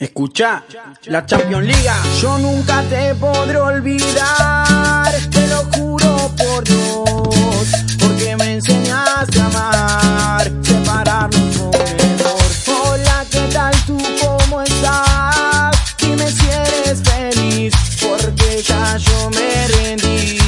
Escucha, la Champions Liga. Yo nunca te podré olvidar, te lo juro por Dios, porque me enseñaste a amar, separarnos por error. Hola, ¿qué tal tú? ¿Cómo estás? Dime si eres feliz, porque ya yo me rendí,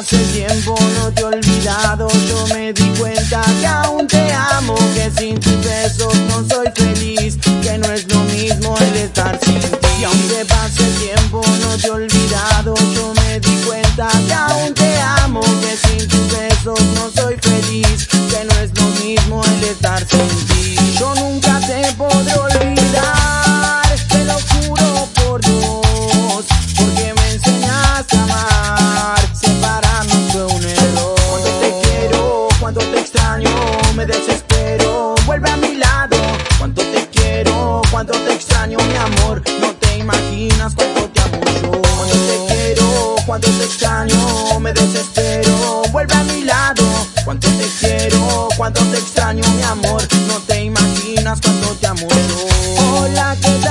el tiempo, no te he olvidado. Yo me di cuenta que aún te amo, que sin tus besos no soy feliz, que no es lo mismo el estar sin ti. Y aunque pase el tiempo, no te he olvidado. Yo me di cuenta que aún te amo, que sin tus besos no soy feliz, extraño, me desespero, vuelve a mi lado. Cuando te quiero, cuando te extraño, mi amor, no te imaginas cuánto te amo yo. Cuando te quiero, cuando te extraño, me desespero, vuelve a mi lado. Cuando te quiero, cuando te extraño, mi amor, no te imaginas cuánto te amo yo. Hola, ¿qué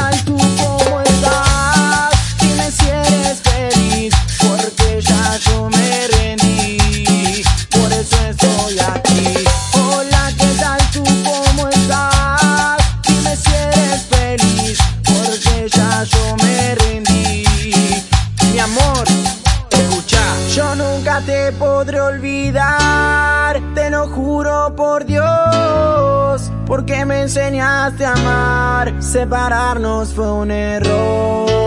te podré olvidar, te lo juro por Dios, porque me enseñaste a amar, separarnos fue un error.